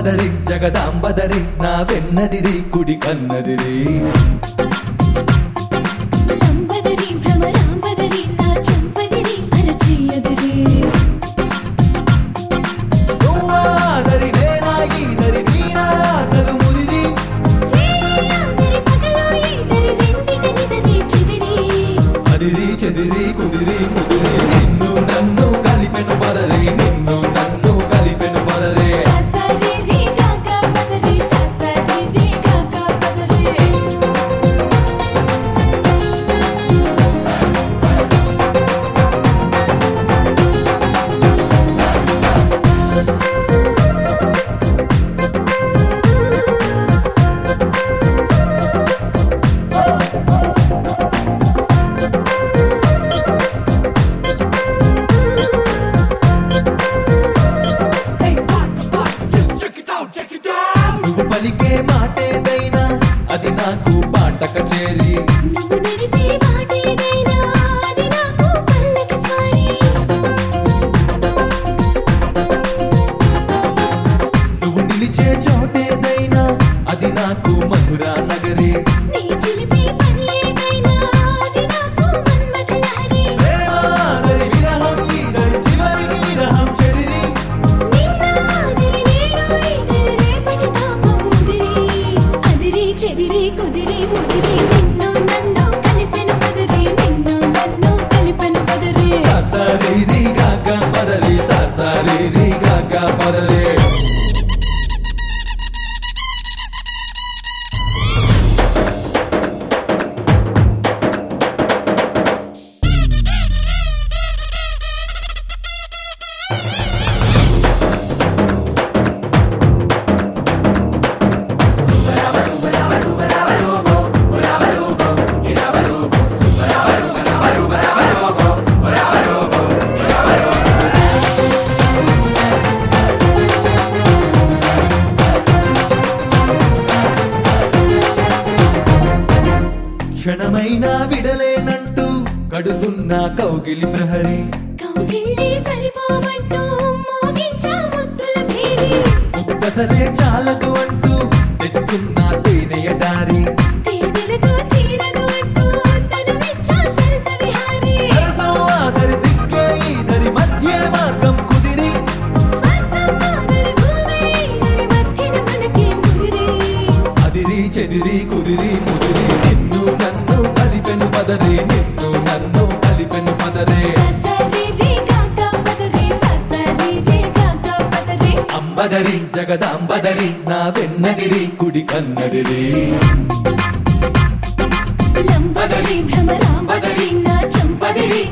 జగదాంబదరి నా వెన్నదిరి కుడి కన్నదిరి. Katerina. క్షణమైనా విడలేనంటూ కడుతున్న కౌగిలి ప్రహరి. ఒక్కసలే చాలదు అంటూ తెస్తున్న తేనెయ దారి. చెదిరి కుదిరి. అంబదరి జగదాంబదరి నా వెన్నదిరి కుడి కన్నది రేంబదరి భ్రమరాంబదరి నా చంపదిరి